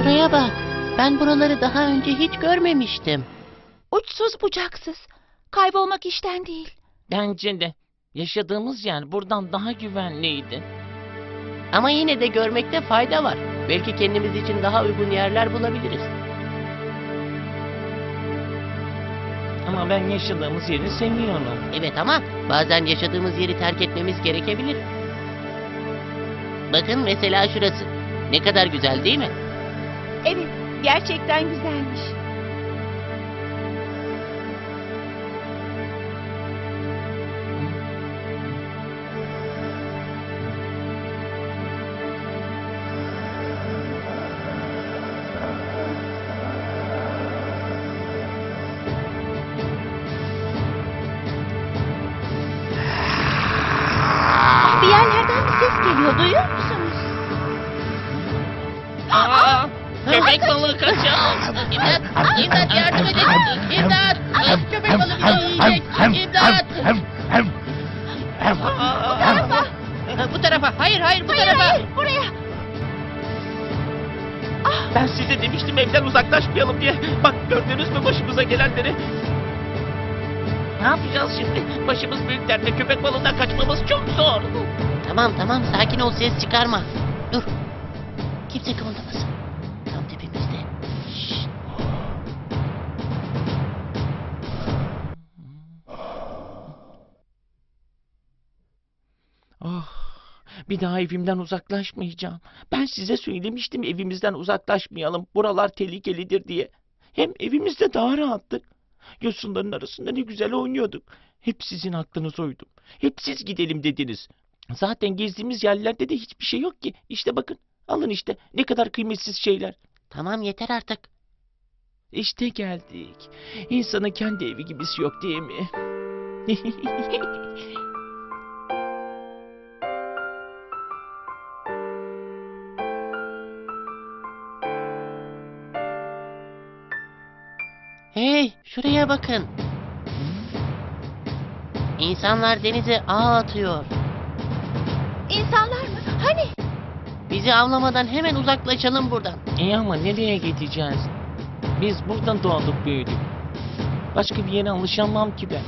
Şuraya bak. Ben buraları daha önce hiç görmemiştim. Uçsuz bucaksız. Kaybolmak işten değil. Bence de. Yaşadığımız yer buradan daha güvenliydi. Ama yine de görmekte fayda var. Belki kendimiz için daha uygun yerler bulabiliriz. Ama ben yaşadığımız yeri seviyorum. Evet ama bazen yaşadığımız yeri terk etmemiz gerekebilir. Bakın mesela şurası. Ne kadar güzel değil mi? Evet, gerçekten güzelmiş. Bak gördünüz mü başımıza gelenleri? Ne yapacağız şimdi? Başımız büyük dertte köpek balığından kaçmamız çok zor. Tamam tamam sakin ol ses çıkarma. Dur. Kimse kımıldamasın. Tam tepemizde. Şşt. Oh, bir daha evimden uzaklaşmayacağım. Ben size söylemiştim evimizden uzaklaşmayalım. Buralar tehlikelidir diye. Hem evimizde daha rahattık. Yosunların arasında ne güzel oynuyorduk. Hep sizin aklınız oydu. Hep siz gidelim dediniz. Zaten gezdiğimiz yerlerde de hiçbir şey yok ki. İşte bakın, alın işte ne kadar kıymetsiz şeyler. Tamam yeter artık. İşte geldik. İnsanın kendi evi gibisi yok değil mi? Hey şuraya bakın. İnsanlar denize ağ atıyor. İnsanlar mı? Hani? Bizi avlamadan hemen uzaklaşalım buradan. İyi ama nereye gideceğiz? Biz buradan doğduk büyüdük. Başka bir yere alışamam ki ben.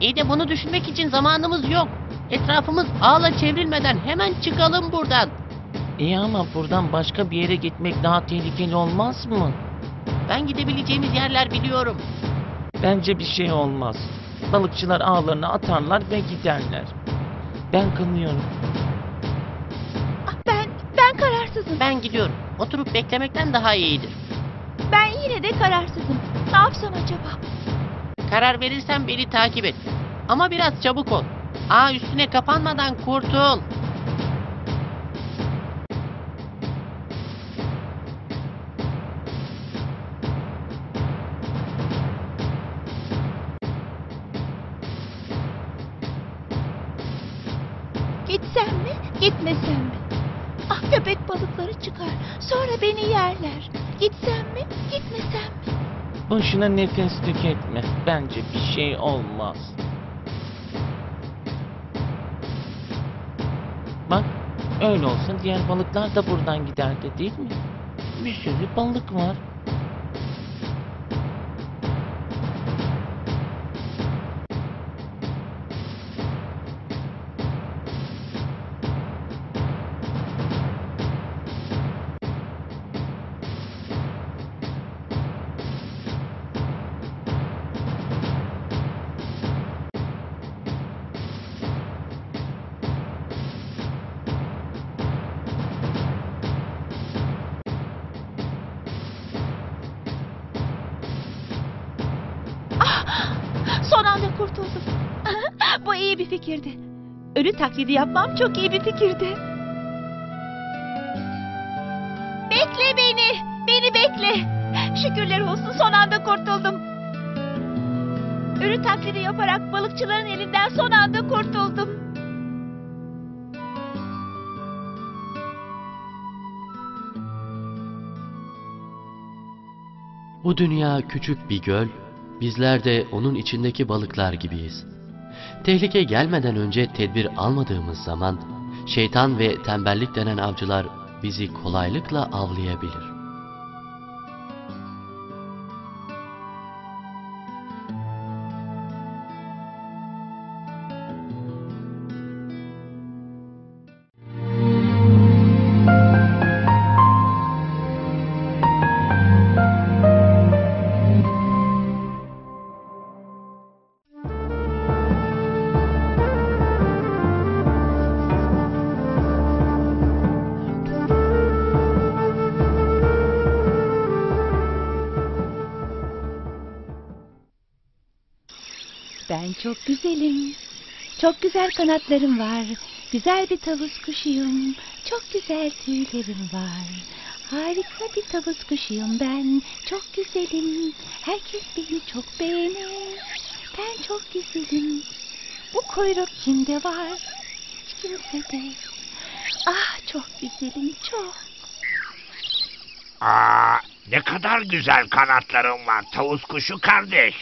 İyi de bunu düşünmek için zamanımız yok. Etrafımız ağla çevrilmeden hemen çıkalım buradan. İyi ama buradan başka bir yere gitmek daha tehlikeli olmaz mı? Ben gidebileceğimiz yerler biliyorum. Bence bir şey olmaz. Balıkçılar ağlarını atarlar ve giderler. Ben kınıyorum. Ah, Ben, ben kararsızım. Ben gidiyorum. Oturup beklemekten daha iyidir. Ben yine de kararsızım. Ne yapsam acaba? Karar verirsen beni takip et. Ama biraz çabuk ol. Ağ üstüne kapanmadan kurtul. Beni yerler. Gitsem mi, gitmesem mi? Boşuna nefes tüketme. Bence bir şey olmaz. Bak, öyle olsa diğer balıklar da buradan giderdi değil mi? Bir sürü balık var. Bir fikirdi. Ölü taklidi yapmam çok iyi bir fikirdi. Bekle beni, beni bekle. Şükürler olsun son anda kurtuldum. Ölü taklidi yaparak balıkçıların elinden son anda kurtuldum. Bu dünya küçük bir göl, bizler de onun içindeki balıklar gibiyiz. Tehlike gelmeden önce tedbir almadığımız zaman, şeytan ve tembellik denen avcılar bizi kolaylıkla avlayabilir. Çok güzelim. Çok güzel kanatlarım var. Güzel bir tavus kuşuyum. Çok güzel tüylerim var. Harika bir tavus kuşuyum ben. Çok güzelim. Herkes beni çok beğenir. Ben çok güzelim. Bu kuyruk kimde var? Hiç kimsede. Ah çok güzelim çok. Aa, ne kadar güzel kanatların var tavus kuşu kardeş.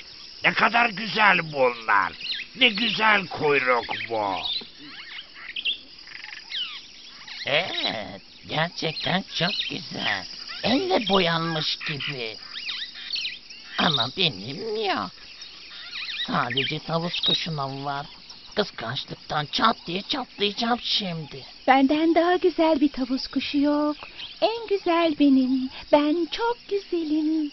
Ne kadar güzel bunlar. Ne güzel kuyruk bu. Evet, gerçekten çok güzel. Elle boyanmış gibi. Ama benim yok. Sadece tavus kuşuna var. Kıskançlıktan çat diye çatlayacağım şimdi. Benden daha güzel bir tavus kuşu yok. En güzel benim. Ben çok güzelim.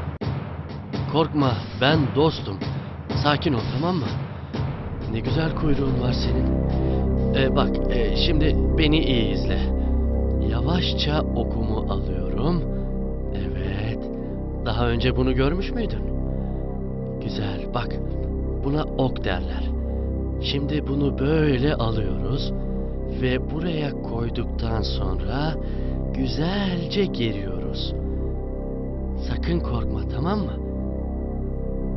Korkma, ben dostum. Sakin ol, tamam mı? Ne güzel kuyruğun var senin. Ee, bak, e, şimdi beni iyi izle. Yavaşça okumu alıyorum. Evet. Daha önce bunu görmüş müydün? Güzel, bak. Buna ok derler. Şimdi bunu böyle alıyoruz ve buraya koyduktan sonra güzelce geriyoruz. Sakın korkma tamam mı?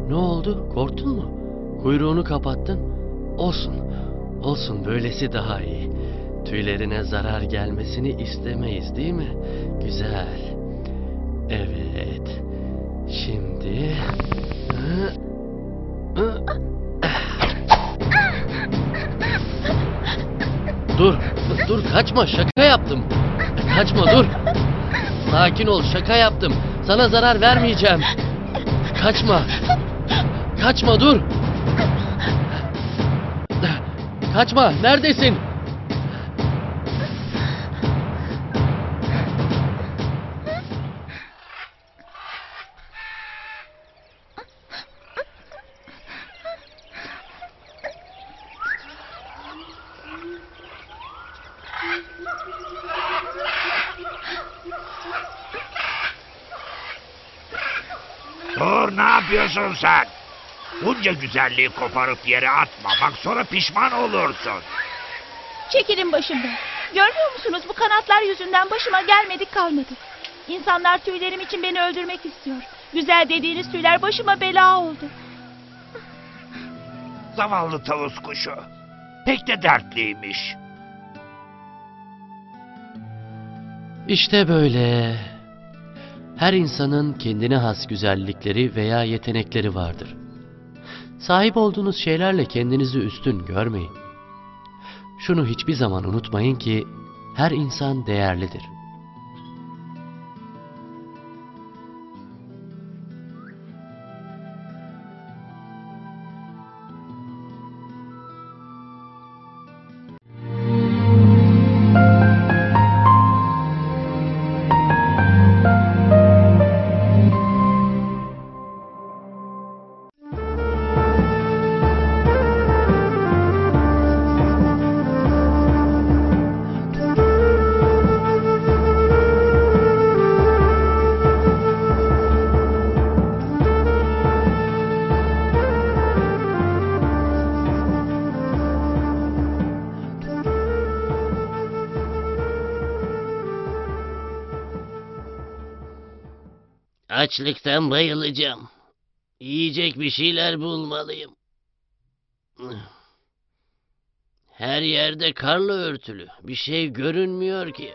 Ne oldu? Korktun mu? Kuyruğunu kapattın. Olsun. Olsun böylesi daha iyi. Tüylerine zarar gelmesini istemeyiz değil mi? Güzel. Evet. Şimdi... Dur, dur kaçma şaka yaptım. Kaçma dur. Sakin ol şaka yaptım. Sana zarar vermeyeceğim. Kaçma. Kaçma dur. Kaçma neredesin? Dur ne yapıyorsun sen? Bunca güzelliği koparıp yere atma. Bak sonra pişman olursun. Çekilin başımdan. Görmüyor musunuz bu kanatlar yüzünden başıma gelmedik kalmadı. İnsanlar tüylerim için beni öldürmek istiyor. Güzel dediğiniz tüyler başıma bela oldu. Zavallı tavus kuşu. Pek de dertliymiş. İşte böyle. Her insanın kendine has güzellikleri veya yetenekleri vardır. Sahip olduğunuz şeylerle kendinizi üstün görmeyin. Şunu hiçbir zaman unutmayın ki her insan değerlidir. Açlıktan bayılacağım. Yiyecek bir şeyler bulmalıyım. Her yerde karla örtülü. Bir şey görünmüyor ki.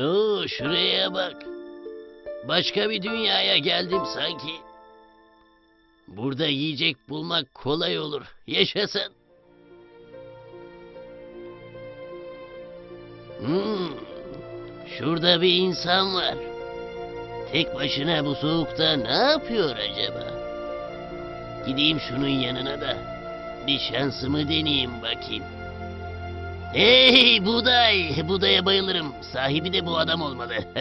Oo, şuraya bak. Başka bir dünyaya geldim sanki. Burada yiyecek bulmak kolay olur. Yaşasın. Hmm, şurada bir insan var. Tek başına bu soğukta ne yapıyor acaba? Gideyim şunun yanına da bir şansımı deneyeyim bakayım. Hey buğday! Buğdaya bayılırım. Sahibi de bu adam olmalı.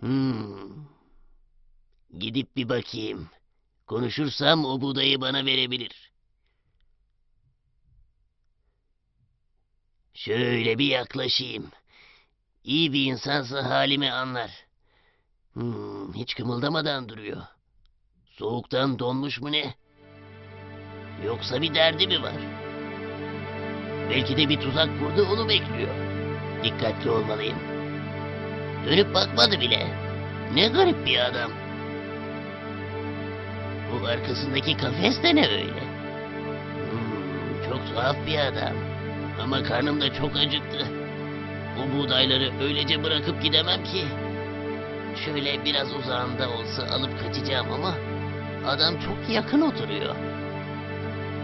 hmm. Gidip bir bakayım. Konuşursam o buğdayı bana verebilir. Şöyle bir yaklaşayım. İyi bir insansa halimi anlar. Hmm, hiç kımıldamadan duruyor. Soğuktan donmuş mu ne? Yoksa bir derdi mi var? Belki de bir tuzak kurdu onu bekliyor. Dikkatli olmalıyım. Dönüp bakmadı bile. Ne garip bir adam. Bu arkasındaki kafes de ne öyle? Hmm, çok tuhaf bir adam. Ama karnım da çok acıktı. O buğdayları öylece bırakıp gidemem ki. Şöyle biraz uzağında olsa alıp kaçacağım ama adam çok yakın oturuyor.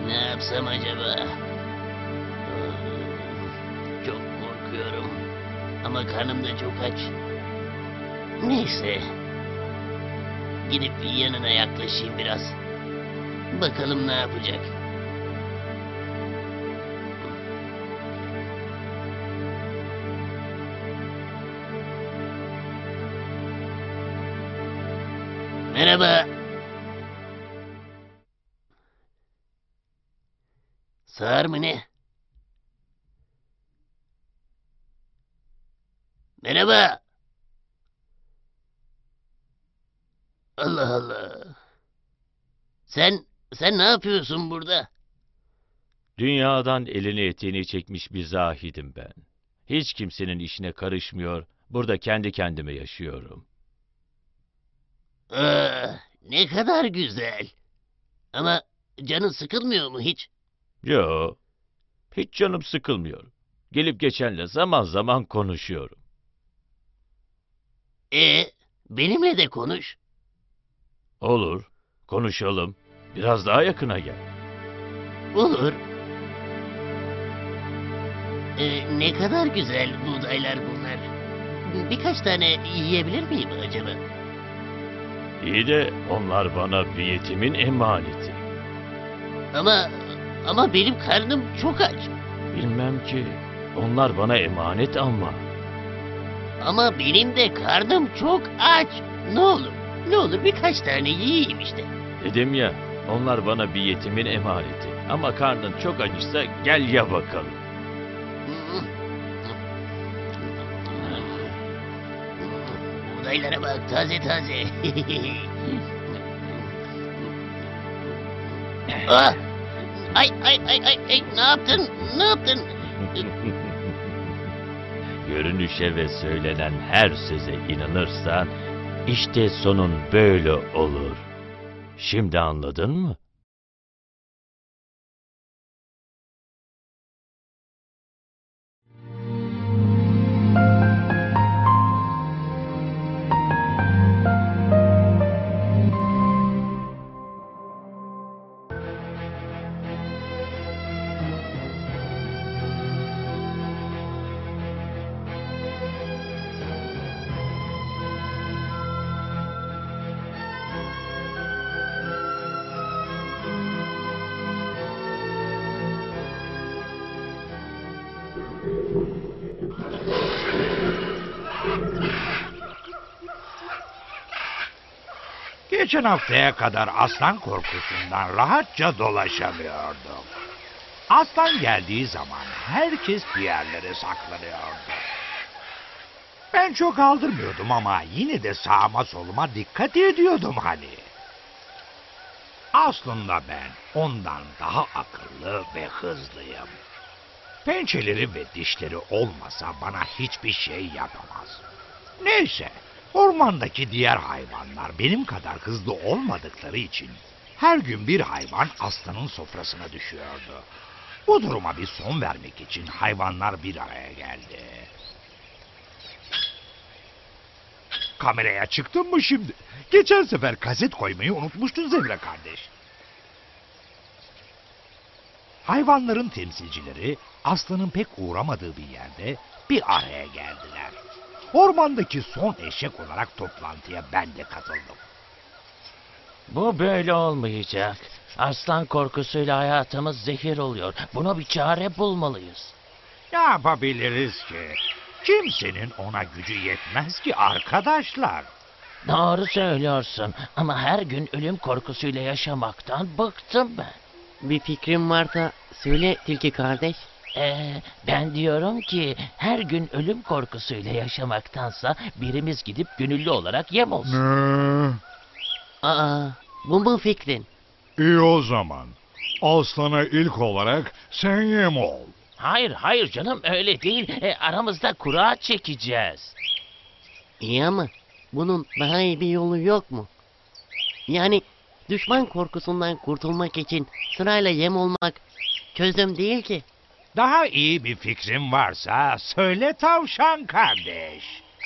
Ne yapsam acaba? Ama karnım da çok aç. Neyse. Gidip yanına yaklaşayım biraz. Bakalım ne yapacak. Merhaba. Sağır mı ne? Merhaba. Allah Allah. Sen, sen ne yapıyorsun burada? Dünyadan elini eteğini çekmiş bir zahidim ben. Hiç kimsenin işine karışmıyor, burada kendi kendime yaşıyorum. Aa, ne kadar güzel. Ama canın sıkılmıyor mu hiç? Yo, hiç canım sıkılmıyor. Gelip geçenle zaman zaman konuşuyorum. E, benimle de konuş. Olur, konuşalım. Biraz daha yakına gel. Olur. E, ne kadar güzel buğdaylar bunlar. Birkaç tane yiyebilir miyim acaba? İyi de onlar bana bir yetimin emaneti. Ama ama benim karnım çok aç. Bilmem ki, onlar bana emanet ama. Ama benim de karnım çok aç. Ne olur, ne olur birkaç tane yiyeyim işte. Dedim ya, onlar bana bir yetimin emaneti. Ama karnın çok acıysa gel ya bakalım. Buğdaylara bak taze taze. ah! Ay ay ay ay ay ne yaptın? Ne yaptın? Görünüşe ve söylenen her söze inanırsan, işte sonun böyle olur. Şimdi anladın mı? Geçen haftaya kadar aslan korkusundan rahatça dolaşamıyordum. Aslan geldiği zaman herkes bir yerlere saklanıyordu. Ben çok aldırmıyordum ama yine de sağıma soluma dikkat ediyordum hani. Aslında ben ondan daha akıllı ve hızlıyım. Pençeleri ve dişleri olmasa bana hiçbir şey yapamaz. Neyse, ormandaki diğer hayvanlar benim kadar hızlı olmadıkları için her gün bir hayvan aslanın sofrasına düşüyordu. Bu duruma bir son vermek için hayvanlar bir araya geldi. Kameraya çıktın mı şimdi? Geçen sefer kaset koymayı unutmuştun Zevre kardeş. Hayvanların temsilcileri aslanın pek uğramadığı bir yerde bir araya geldiler. Ormandaki son eşek olarak toplantıya ben de katıldım. Bu böyle olmayacak. Aslan korkusuyla hayatımız zehir oluyor. Buna bir çare bulmalıyız. Ne yapabiliriz ki? Kimsenin ona gücü yetmez ki arkadaşlar. Doğru söylüyorsun ama her gün ölüm korkusuyla yaşamaktan bıktım ben. Bir fikrim varsa söyle tilki kardeş. Ee, ben diyorum ki her gün ölüm korkusuyla yaşamaktansa birimiz gidip gönüllü olarak yem olsun. Aa, bu mu fikrin? İyi o zaman. Aslana ilk olarak sen yem ol. Hayır hayır canım öyle değil. E, aramızda kura çekeceğiz. İyi ama bunun daha iyi bir yolu yok mu? Yani düşman korkusundan kurtulmak için sırayla yem olmak çözüm değil ki. Daha iyi bir fikrin varsa söyle tavşan kardeş.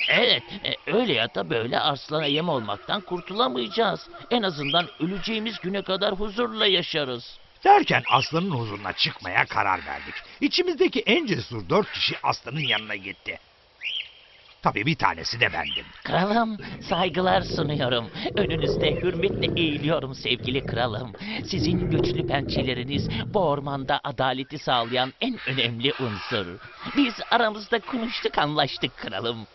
Evet e, öyle ya da böyle arslana yem olmaktan kurtulamayacağız. En azından öleceğimiz güne kadar huzurla yaşarız. Derken aslanın huzuruna çıkmaya karar verdik. İçimizdeki en cesur dört kişi aslanın yanına gitti. Tabii bir tanesi de bendim. Kralım, saygılar sunuyorum. Önünüzde hürmetle eğiliyorum sevgili kralım. Sizin güçlü pençeleriniz bu ormanda adaleti sağlayan en önemli unsur. Biz aramızda konuştuk anlaştık kralım.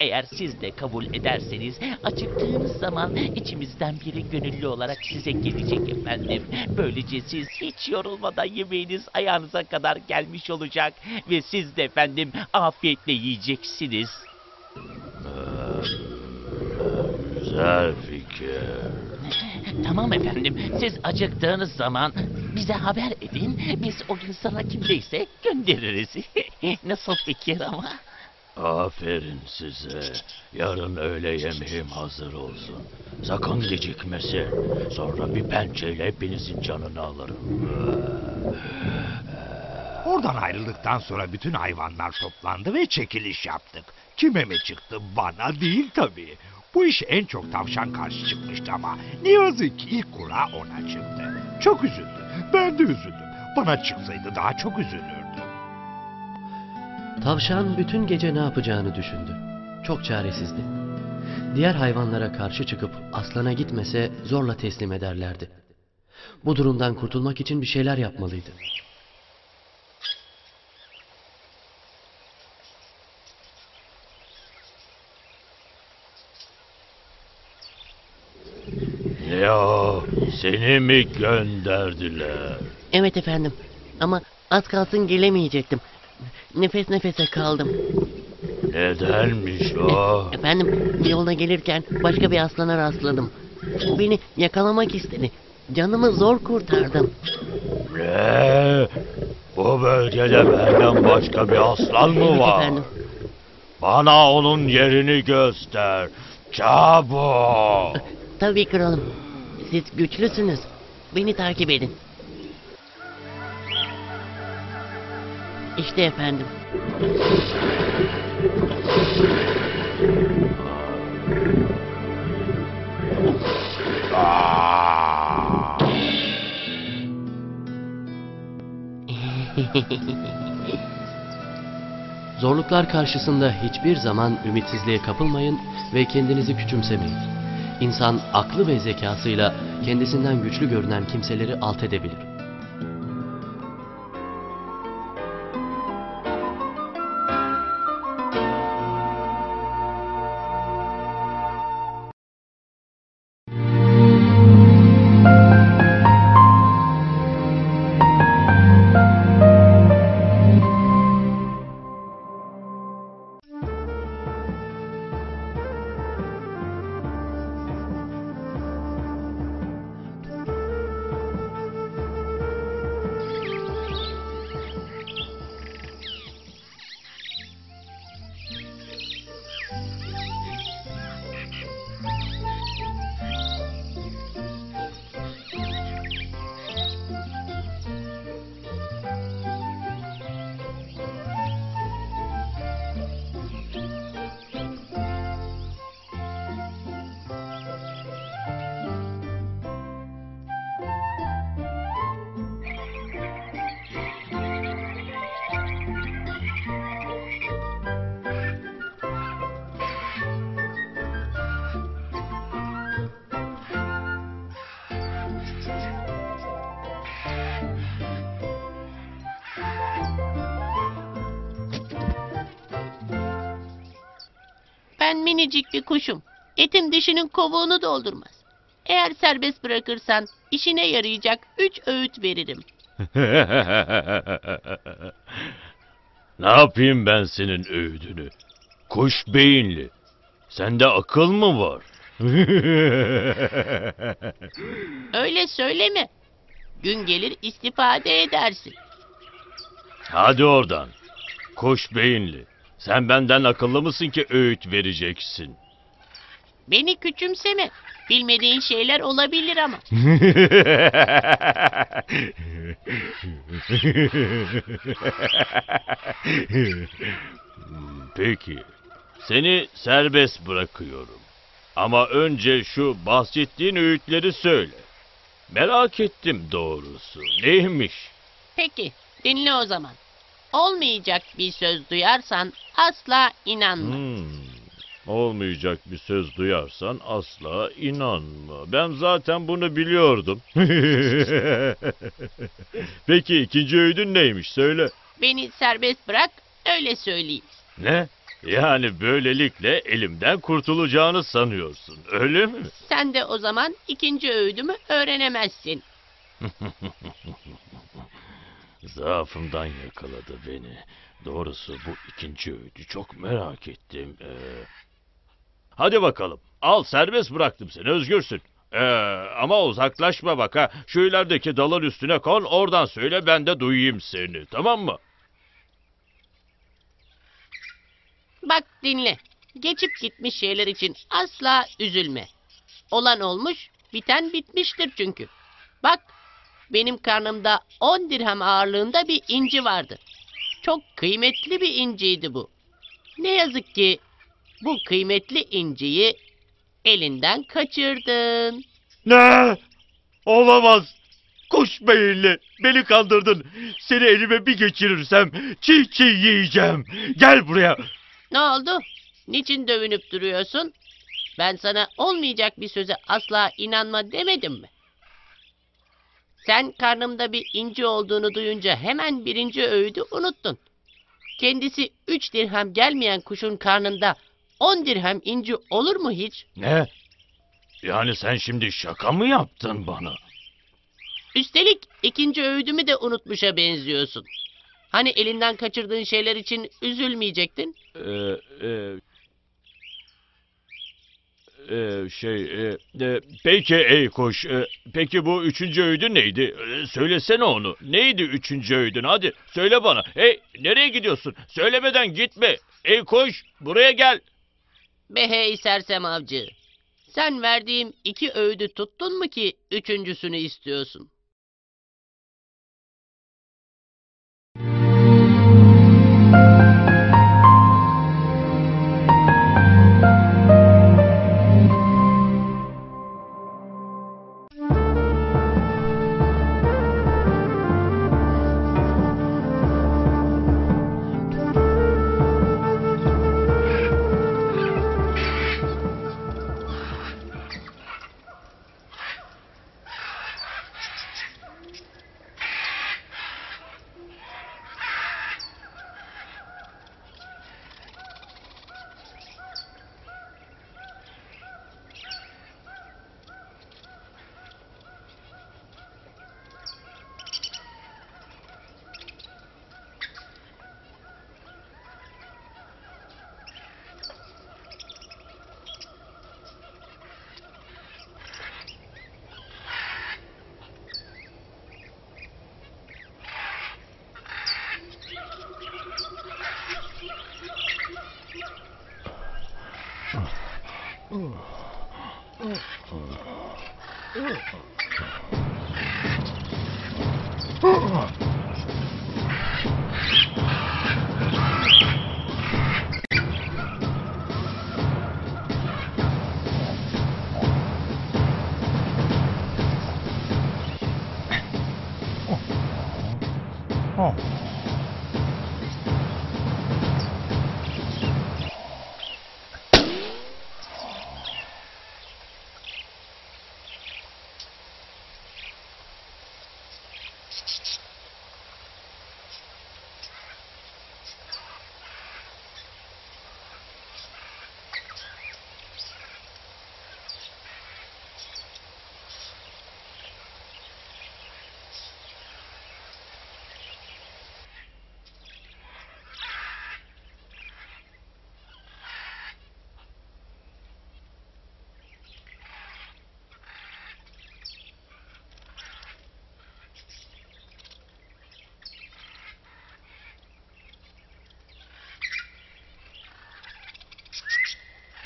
Eğer siz de kabul ederseniz acıktığınız zaman içimizden biri gönüllü olarak size gelecek efendim. Böylece siz hiç yorulmadan yemeğiniz ayağınıza kadar gelmiş olacak ve siz de efendim afiyetle yiyeceksiniz. Güzel fikir. Tamam efendim. Siz acıktığınız zaman bize haber edin. Biz o gün sana kimdeyse göndeririz. Nasıl fikir ama? Aferin size. Yarın öğle yemeğim hazır olsun. Sakın gecikmesin. Sonra bir pençeyle hepinizin canını alırım. Oradan ayrıldıktan sonra bütün hayvanlar toplandı ve çekiliş yaptık. Kime mi çıktı? Bana değil tabii. Bu iş en çok tavşan karşı çıkmıştı ama ne yazık ki ilk kura ona çıktı. Çok üzüldü. Ben de üzüldüm. Bana çıksaydı daha çok üzülürdüm. Tavşan bütün gece ne yapacağını düşündü. Çok çaresizdi. Diğer hayvanlara karşı çıkıp aslana gitmese zorla teslim ederlerdi. Bu durumdan kurtulmak için bir şeyler yapmalıydı. Ya seni mi gönderdiler? Evet efendim ama az kalsın gelemeyecektim. Nefes nefese kaldım. Nedenmiş o? Efendim yolda gelirken başka bir aslana rastladım. Beni yakalamak istedi. Canımı zor kurtardım. Ne? Bu bölgede benden başka bir aslan mı Evet var? efendim. Bana onun yerini göster. Çabuk. Tabii kralım. Siz güçlüsünüz. Beni takip edin. İşte efendim. Zorluklar karşısında hiçbir zaman ümitsizliğe kapılmayın ve kendinizi küçümsemeyin. İnsan aklı ve zekasıyla kendisinden güçlü görünen kimseleri alt edebilir. Minicik bir kuşum. Etim dişinin kovuğunu doldurmaz. Eğer serbest bırakırsan işine yarayacak üç öğüt veririm. ne yapayım ben senin öğüdünü? Kuş beyinli. Sende akıl mı var? Öyle söyleme. Gün gelir istifade edersin. Hadi oradan. Kuş beyinli. Sen benden akıllı mısın ki öğüt vereceksin? Beni küçümseme. Bilmediğin şeyler olabilir ama. Peki. Seni serbest bırakıyorum. Ama önce şu bahsettiğin öğütleri söyle. Merak ettim doğrusu. Neymiş? Peki, dinle o zaman. Olmayacak bir söz duyarsan asla inanma. Hmm. Olmayacak bir söz duyarsan asla inanma. Ben zaten bunu biliyordum. Peki ikinci öğüdün neymiş söyle. Beni serbest bırak, öyle söyleyeyim. Ne? Yani böylelikle elimden kurtulacağını sanıyorsun, öyle mi? Sen de o zaman ikinci öğüdümü öğrenemezsin. Zaafımdan yakaladı beni. Doğrusu bu ikinci öğüdü çok merak ettim. Ee, hadi bakalım. Al serbest bıraktım seni özgürsün. Ee, ama uzaklaşma bak ha. Şu ilerideki dalın üstüne kon oradan söyle ben de duyayım seni tamam mı? Bak dinle. Geçip gitmiş şeyler için asla üzülme. Olan olmuş, biten bitmiştir çünkü. Bak, benim karnımda 10 dirhem ağırlığında bir inci vardı. Çok kıymetli bir inciydi bu. Ne yazık ki bu kıymetli inciyi elinden kaçırdın. Ne? Olamaz. Kuş beyinli. Beni kandırdın. Seni elime bir geçirirsem çiğ çiğ yiyeceğim. Gel buraya. Ne oldu? Niçin dövünüp duruyorsun? Ben sana olmayacak bir söze asla inanma demedim mi? Sen karnımda bir inci olduğunu duyunca hemen birinci öğüdü unuttun. Kendisi üç dirhem gelmeyen kuşun karnında on dirhem inci olur mu hiç? Ne? Yani sen şimdi şaka mı yaptın bana? Üstelik ikinci öğüdümü de unutmuşa benziyorsun. Hani elinden kaçırdığın şeyler için üzülmeyecektin? Ee, e, e, şey, e, e, peki ey kuş, e, peki bu üçüncü öğüdün neydi? E, söylesene onu. Neydi üçüncü öğüdün? Hadi söyle bana. Hey, nereye gidiyorsun? Söylemeden gitme. Ey kuş, buraya gel. Be hey sersem avcı. Sen verdiğim iki öğüdü tuttun mu ki üçüncüsünü istiyorsun?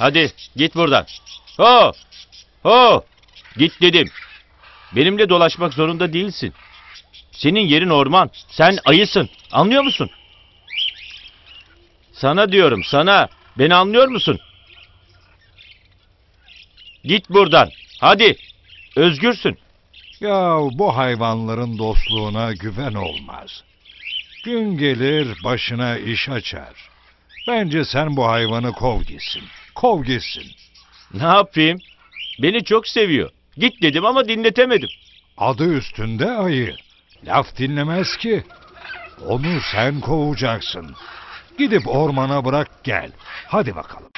Hadi git buradan. Ho! Ho! Git dedim. Benimle dolaşmak zorunda değilsin. Senin yerin orman. Sen ayısın. Anlıyor musun? Sana diyorum sana. Beni anlıyor musun? Git buradan. Hadi. Özgürsün. Ya bu hayvanların dostluğuna güven olmaz. Gün gelir başına iş açar. Bence sen bu hayvanı kov gitsin. Kov gitsin. Ne yapayım? Beni çok seviyor. Git dedim ama dinletemedim. Adı üstünde ayı. Laf dinlemez ki. Onu sen kovacaksın. Gidip ormana bırak gel. Hadi bakalım.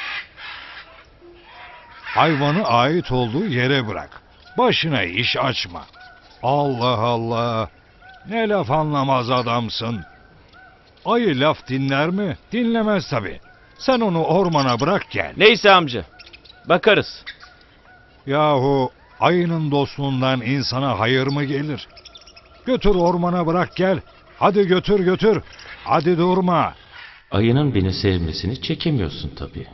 Hayvanı ait olduğu yere bırak. Başına iş açma. Allah Allah. Ne laf anlamaz adamsın. Ayı laf dinler mi? Dinlemez tabii. Sen onu ormana bırak gel. Neyse amca. Bakarız. Yahu ayının dostluğundan insana hayır mı gelir? Götür ormana bırak gel. Hadi götür götür. Hadi durma. Ayının beni sevmesini çekemiyorsun tabii.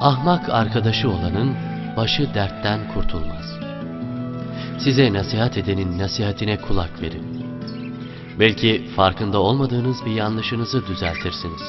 Ahmak arkadaşı olanın başı dertten kurtulmaz. Size nasihat edenin nasihatine kulak verin. Belki farkında olmadığınız bir yanlışınızı düzeltirsiniz.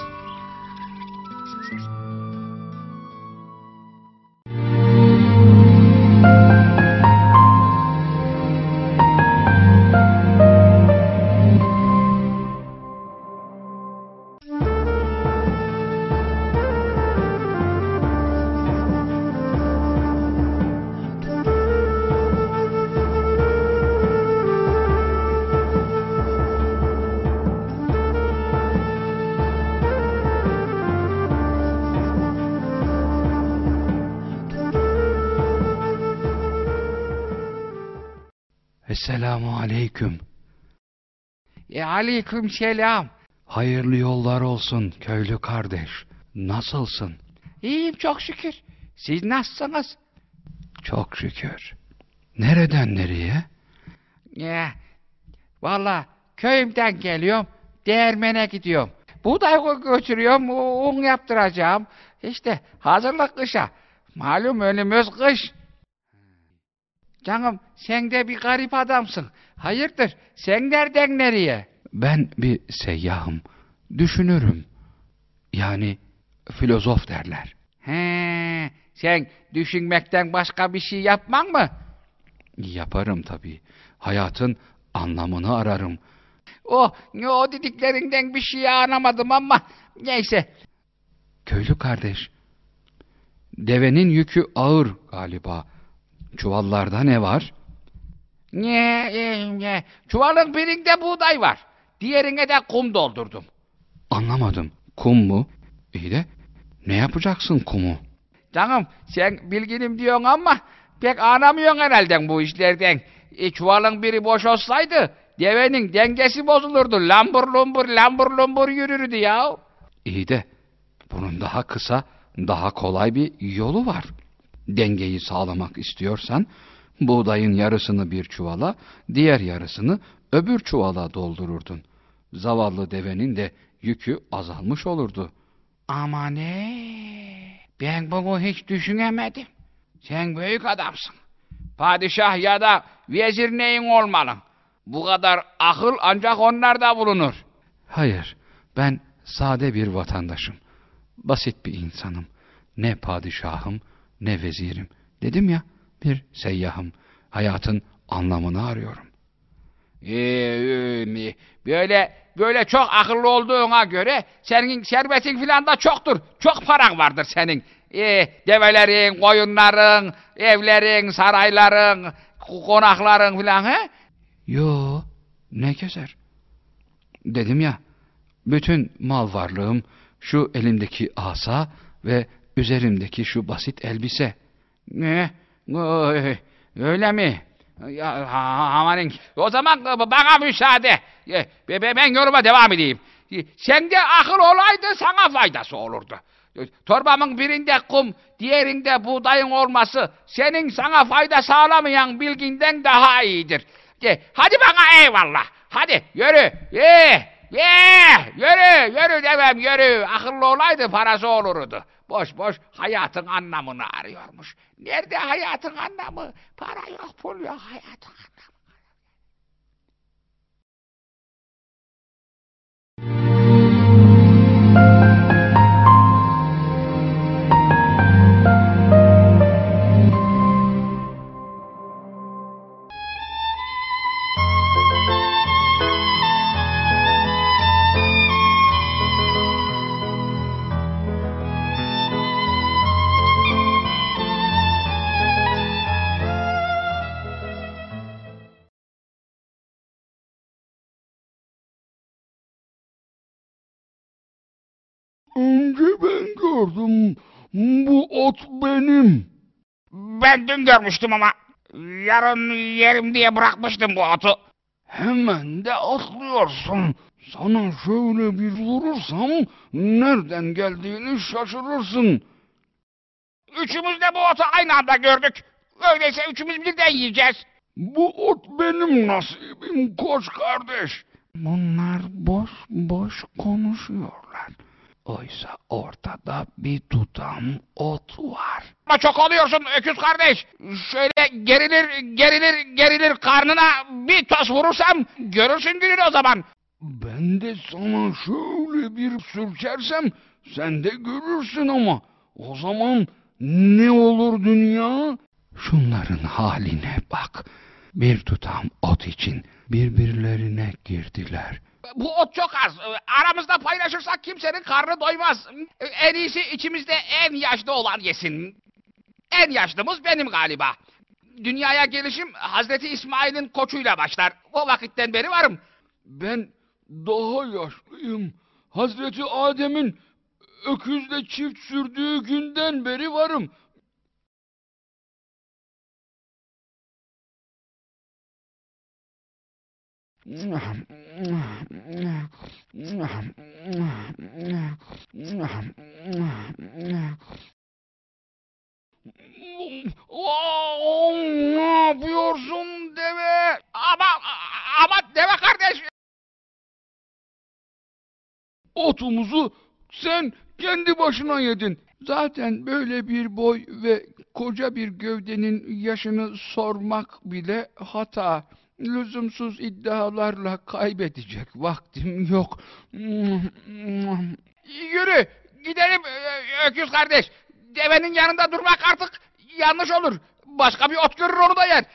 Aleyküm selam. Hayırlı yollar olsun köylü kardeş. Nasılsın? İyiyim çok şükür. Siz nasılsınız? Çok şükür. Nereden nereye? Ya, valla köyümden geliyorum. Değirmene gidiyorum. Buğday gö- götürüyorum. Un yaptıracağım. İşte hazırlık kışa. Malum önümüz kış. Canım sen de bir garip adamsın. Hayırdır? Sen nereden nereye? Ben bir seyyahım. Düşünürüm. Yani filozof derler. He, sen düşünmekten başka bir şey yapman mı? Yaparım tabii. Hayatın anlamını ararım. Oh, o dediklerinden bir şey anlamadım ama neyse. Köylü kardeş. Devenin yükü ağır galiba. Çuvallarda ne var? Ne, ne, ne. Çuvalın birinde buğday var. Diğerine de kum doldurdum. Anlamadım. Kum mu? İyi de ne yapacaksın kumu? Canım sen bilginim diyorsun ama pek anlamıyorsun herhalde bu işlerden. E, çuvalın biri boş olsaydı devenin dengesi bozulurdu. Lambur lumbur lambur lumbur yürürdü ya. İyi de bunun daha kısa, daha kolay bir yolu var. Dengeyi sağlamak istiyorsan buğdayın yarısını bir çuvala, diğer yarısını öbür çuvala doldururdun. Zavallı devenin de yükü azalmış olurdu. Ama ne? Ben bunu hiç düşünemedim. Sen büyük adamsın. Padişah ya da vezir neyin olmalı. Bu kadar akıl ancak onlarda bulunur. Hayır, ben sade bir vatandaşım. Basit bir insanım. Ne padişahım, ne vezirim. Dedim ya, bir seyyahım. Hayatın anlamını arıyorum. Ee, böyle böyle çok akıllı olduğuna göre senin servetin filan da çoktur. Çok paran vardır senin. Ee, develerin, koyunların, evlerin, sarayların, konakların filan he? Yo, ne gezer? Dedim ya, bütün mal varlığım şu elimdeki asa ve üzerimdeki şu basit elbise. Ne? Öyle mi? Ya, ha- amanın. O zaman bana müsaade. E, be- be- Ben yoruma devam edeyim. E, Sende akıl olaydı sana faydası olurdu. E, Torbamın birinde kum, diğerinde buğdayın olması senin sana fayda sağlamayan bilginden daha iyidir. E, Hadi bana eyvallah. Hadi yürü. Ye, ye, yürü, yürü demem yürü. Akıllı olaydı parası olurdu. Boş boş hayatın anlamını arıyormuş. Nerede hayatın anlamı? Para yok, pul yok, hayatın anlamı. Gördüm. Bu ot benim. Ben dün görmüştüm ama yarın yerim diye bırakmıştım bu atı. Hemen de atlıyorsun. Sana şöyle bir vurursam nereden geldiğini şaşırırsın. Üçümüz de bu atı aynı anda gördük. Öyleyse üçümüz birden yiyeceğiz. Bu ot benim nasibim koç kardeş. Bunlar boş boş konuşuyorlar. Oysa ortada bir tutam ot var. Ama çok oluyorsun öküz kardeş. Şöyle gerilir, gerilir, gerilir karnına bir toz vurursam görürsün gününü o zaman. Ben de sana şöyle bir sürçersem sen de görürsün ama. O zaman ne olur dünya? Şunların haline bak. Bir tutam ot için birbirlerine girdiler. Bu ot çok az. Aramızda paylaşırsak kimsenin karnı doymaz. En iyisi içimizde en yaşlı olan yesin. En yaşlımız benim galiba. Dünyaya gelişim Hazreti İsmail'in koçuyla başlar. O vakitten beri varım. Ben daha yaşlıyım. Hazreti Adem'in öküzle çift sürdüğü günden beri varım. Oo, ne yapıyorsun deve? Ama ama deve kardeş. Otumuzu sen kendi başına yedin. Zaten böyle bir boy ve koca bir gövdenin yaşını sormak bile hata. Lüzumsuz iddialarla kaybedecek vaktim yok. Yürü gidelim öküz kardeş. Devenin yanında durmak artık yanlış olur. Başka bir ot görür onu da yer.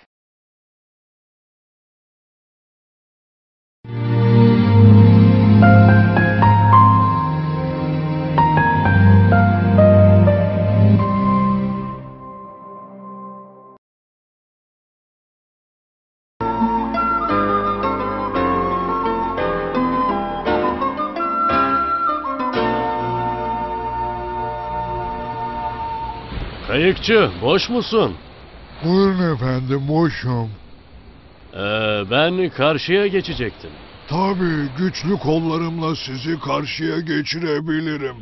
Kayıkçı, boş musun? Buyurun efendim boşum. Ee, ben karşıya geçecektim. Tabii güçlü kollarımla sizi karşıya geçirebilirim.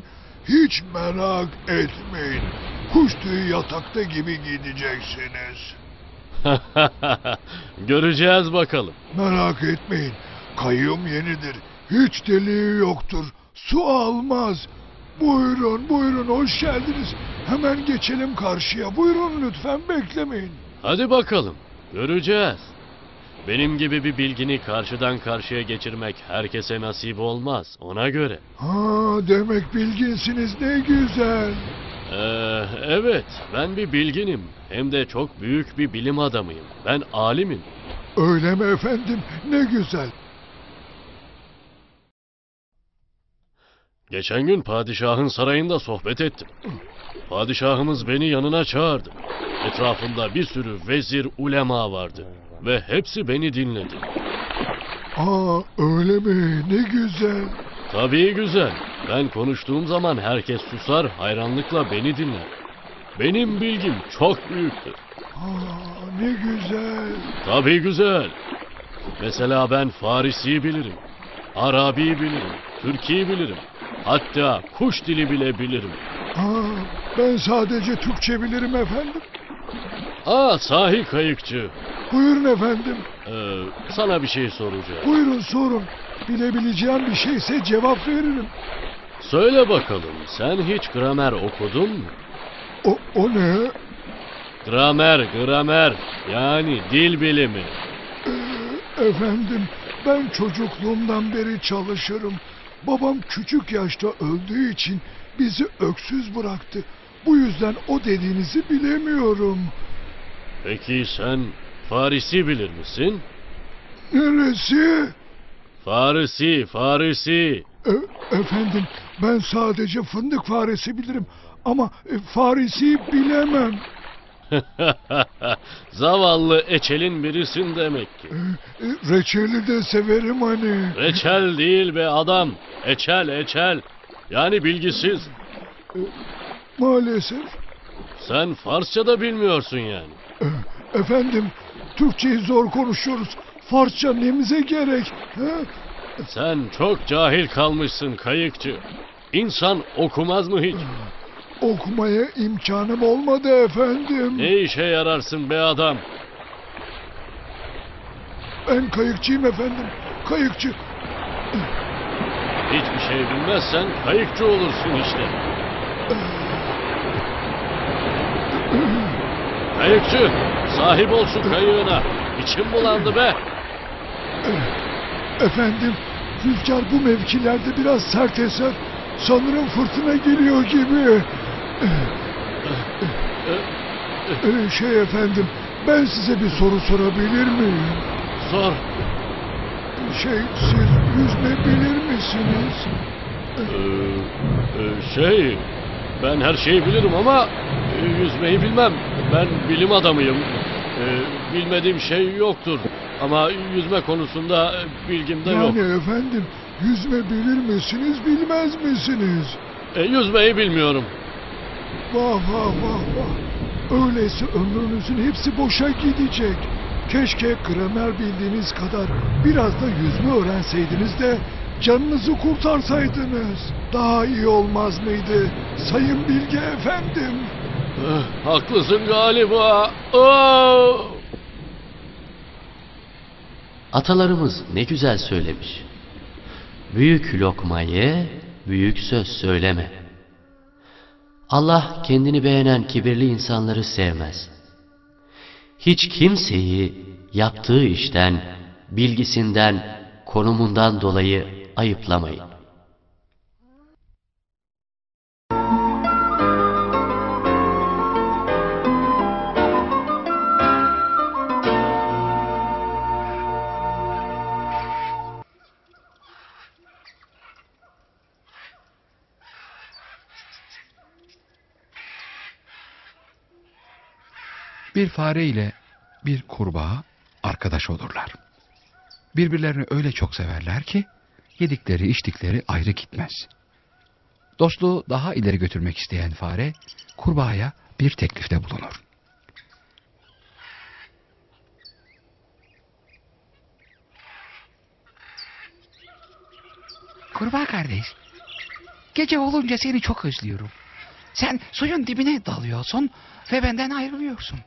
Hiç merak etmeyin. Kuş tüyü yatakta gibi gideceksiniz. Göreceğiz bakalım. Merak etmeyin. Kayığım yenidir. Hiç deliği yoktur. Su almaz. Buyurun buyurun hoş geldiniz. Hemen geçelim karşıya. Buyurun lütfen beklemeyin. Hadi bakalım. Göreceğiz. Benim gibi bir bilgini karşıdan karşıya geçirmek herkese nasip olmaz. Ona göre. Ha demek bilginsiniz ne güzel. Ee, evet, ben bir bilginim. Hem de çok büyük bir bilim adamıyım. Ben alimim. Öyle mi efendim? Ne güzel. Geçen gün padişahın sarayında sohbet ettim. Padişahımız beni yanına çağırdı. Etrafımda bir sürü vezir, ulema vardı. Ve hepsi beni dinledi. Aa öyle mi? Ne güzel. Tabii güzel. Ben konuştuğum zaman herkes susar, hayranlıkla beni dinler. Benim bilgim çok büyüktür. Aa ne güzel. Tabii güzel. Mesela ben Farisi bilirim. Arabi bilirim. Türkiye bilirim. Hatta kuş dili bile bilirim. Ben sadece Türkçe bilirim efendim. Aa sahi kayıkçı. Buyurun efendim. Ee, sana bir şey soracağım. Buyurun sorun. Bilebileceğim bir şeyse cevap veririm. Söyle bakalım sen hiç gramer okudun mu? O, o ne? Gramer, gramer. Yani dil bilimi. Ee, efendim ben çocukluğumdan beri çalışırım. Babam küçük yaşta öldüğü için bizi öksüz bıraktı. Bu yüzden o dediğinizi bilemiyorum. Peki sen Farisi bilir misin? Neresi? Farisi, Farisi. E, efendim ben sadece fındık faresi bilirim ama e, faresi bilemem. Zavallı Eçel'in birisin demek ki. E, e, reçeli de severim hani. Reçel değil be adam. Eçel, eçel. Yani bilgisiz. Maalesef. Sen Farsça da bilmiyorsun yani. E, efendim Türkçeyi zor konuşuyoruz. Farsça nemize gerek? He? Sen çok cahil kalmışsın kayıkçı. İnsan okumaz mı hiç? Okumaya imkanım olmadı efendim. Ne işe yararsın be adam? Ben kayıkçıyım efendim. Kayıkçı. Hiçbir şey bilmezsen kayıkçı olursun işte. Kayıkçı, sahip ol şu kayığına. İçim bulandı be. Efendim rüzgar bu mevkilerde biraz sert eser. Sanırım fırtına geliyor gibi. Ee, şey efendim ben size bir soru sorabilir miyim? Sor. Şey siz yüzme bilir misiniz? Ee, e, şey, ben her şeyi bilirim ama e, yüzmeyi bilmem. Ben bilim adamıyım. Ee, bilmediğim şey yoktur. Ama yüzme konusunda e, bilgim de yok. Yani efendim yüzme bilir misiniz bilmez misiniz? E, yüzmeyi bilmiyorum. Vah vah vah vah. Öyleyse ömrünüzün hepsi boşa gidecek. Keşke gramer bildiğiniz kadar biraz da yüzme öğrenseydiniz de canınızı kurtarsaydınız. Daha iyi olmaz mıydı Sayın Bilge Efendim? Eh, haklısın galiba. Aa! Atalarımız ne güzel söylemiş. Büyük lokma ye, büyük söz söyleme. Allah kendini beğenen kibirli insanları sevmez. Hiç kimseyi yaptığı işten, bilgisinden, konumundan dolayı ayıplamayın. Bir fare ile bir kurbağa arkadaş olurlar. Birbirlerini öyle çok severler ki yedikleri içtikleri ayrı gitmez. Dostluğu daha ileri götürmek isteyen fare kurbağaya bir teklifte bulunur. Kurbağa kardeş. Gece olunca seni çok özlüyorum. Sen suyun dibine dalıyorsun ve benden ayrılıyorsun.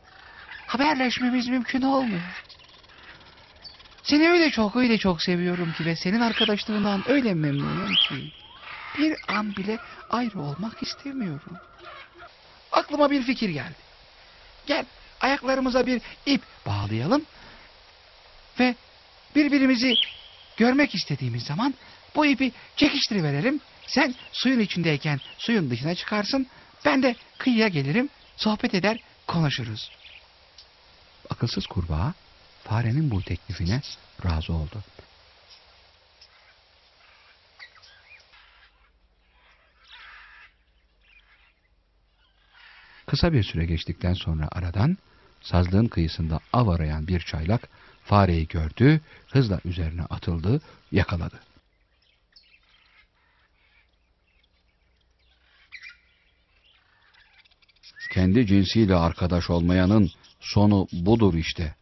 Haberleşmemiz mümkün olmuyor. Seni öyle çok öyle çok seviyorum ki ve senin arkadaşlığından öyle memnunum ki. Bir an bile ayrı olmak istemiyorum. Aklıma bir fikir geldi. Gel ayaklarımıza bir ip bağlayalım ve birbirimizi görmek istediğimiz zaman bu ipi çekiştiriverelim. Sen suyun içindeyken suyun dışına çıkarsın. Ben de kıyıya gelirim, sohbet eder, konuşuruz. Akılsız kurbağa farenin bu teklifine razı oldu. Kısa bir süre geçtikten sonra aradan sazlığın kıyısında av arayan bir çaylak fareyi gördü, hızla üzerine atıldı, yakaladı. Kendi cinsiyle arkadaş olmayanın sonu budur işte